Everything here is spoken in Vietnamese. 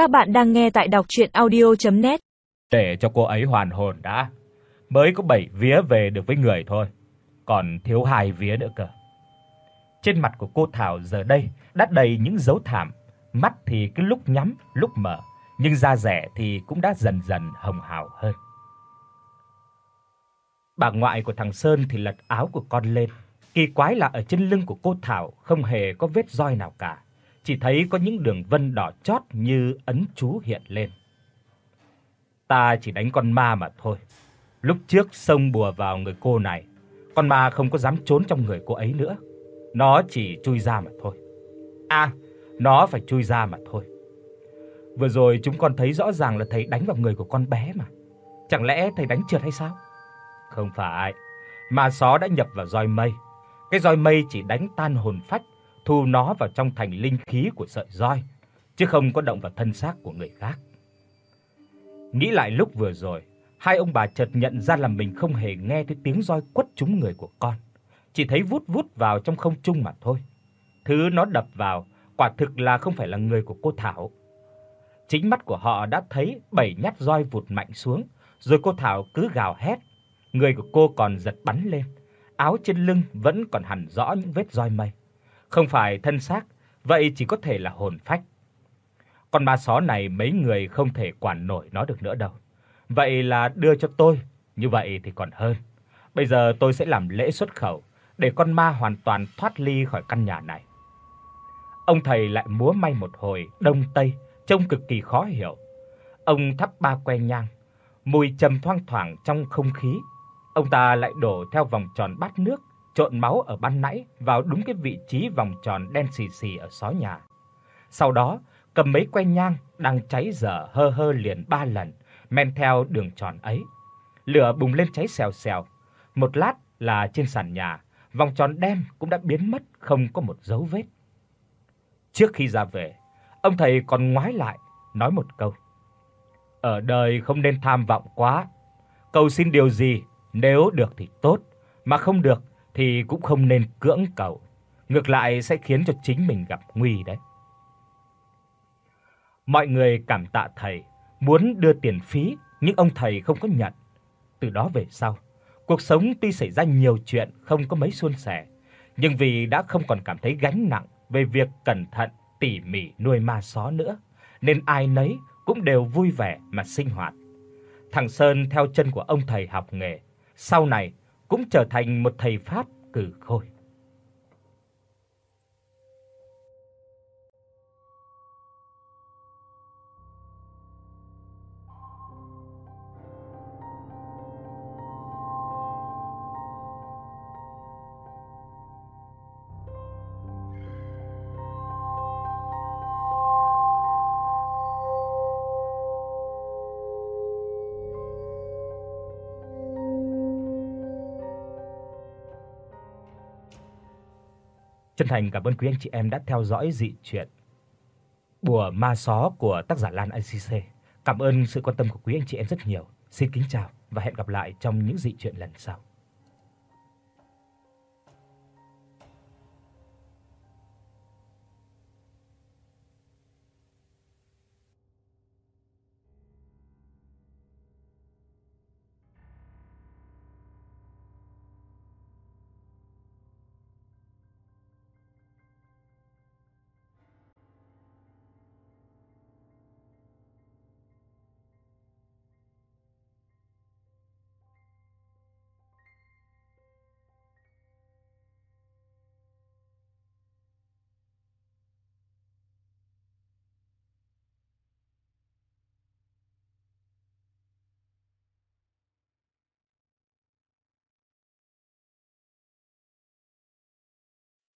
Các bạn đang nghe tại đọc audio net Để cho cô ấy hoàn hồn đã. Mới có 7 vía về được với người thôi, còn thiếu hai vía nữa cơ. Trên mặt của cô Thảo giờ đây đã đầy những dấu thảm, mắt thì cứ lúc nhắm, lúc mở, nhưng da rẻ thì cũng đã dần dần hồng hào hơn. Bà ngoại của thằng Sơn thì lật áo của con lên. Kỳ quái là ở trên lưng của cô Thảo không hề có vết roi nào cả, chỉ thấy có những đường vân đỏ chót như ấn chú hiện lên. Ta chỉ đánh con ma mà thôi. Lúc trước xông bùa vào người cô này, con ma không có dám trốn trong người cô ấy nữa. Nó chỉ chui ra mà thôi. À, nó phải chui ra mà thôi. Vừa rồi chúng con thấy rõ ràng là thầy đánh vào người của con bé mà. Chẳng lẽ thầy đánh trượt hay sao? Không phải, ma só đã nhập vào roi mây. Cái roi mây chỉ đánh tan hồn phách, thu nó vào trong thành linh khí của sợi roi, chứ không có động vào thân xác của người khác. Nghĩ lại lúc vừa rồi, hai ông bà chợt nhận ra là mình không hề nghe thấy tiếng roi quất trúng người của con, chỉ thấy vút vút vào trong không trung mà thôi. Thứ nó đập vào quả thực là không phải là người của cô Thảo. Chính mắt của họ đã thấy bảy nhát roi vụt mạnh xuống, rồi cô Thảo cứ gào hét, người của cô còn giật bắn lên, áo trên lưng vẫn còn hằn rõ những vết roi mây. Không phải thân xác, vậy chỉ có thể là hồn phách. Con ma só này mấy người không thể quản nổi nó được nữa đâu. Vậy là đưa cho tôi, như vậy thì còn hơn. Bây giờ tôi sẽ làm lễ xuất khẩu để con ma hoàn toàn thoát ly khỏi căn nhà này. Ông thầy lại múa may một hồi đông tây, trông cực kỳ khó hiểu. Ông thắp ba que nhang, mùi trầm thoang thoảng trong không khí. Ông ta lại đổ theo vòng tròn bát nước trộn máu ở ban nãy vào đúng cái vị trí vòng tròn đen xì xì ở xó nhà. Sau đó, cầm mấy que nhang đang cháy dở hơ hơ liền ba lần, men theo đường tròn ấy. Lửa bùng lên cháy xèo xèo. Một lát là trên sàn nhà, vòng tròn đen cũng đã biến mất không có một dấu vết. Trước khi ra về, ông thầy còn ngoái lại nói một câu: "Ở đời không nên tham vọng quá, cầu xin điều gì nếu được thì tốt, mà không được thì cũng không nên cưỡng cầu, ngược lại sẽ khiến cho chính mình gặp nguy đấy." Mọi người cảm tạ thầy, muốn đưa tiền phí, nhưng ông thầy không có nhận. Từ đó về sau, cuộc sống tuy xảy ra nhiều chuyện không có mấy suôn sẻ, nhưng vì đã không còn cảm thấy gánh nặng về việc cẩn thận tỉ mỉ nuôi ma só nữa, nên ai nấy cũng đều vui vẻ mà sinh hoạt. Thằng Sơn theo chân của ông thầy học nghề, sau này cũng trở thành một thầy pháp cử khôi. Chân thành, cảm ơn quý anh chị em đã theo dõi dị truyện Bùa ma só của tác giả Lan ICC. Cảm ơn sự quan tâm của quý anh chị em rất nhiều. Xin kính chào và hẹn gặp lại trong những dị truyện lần sau.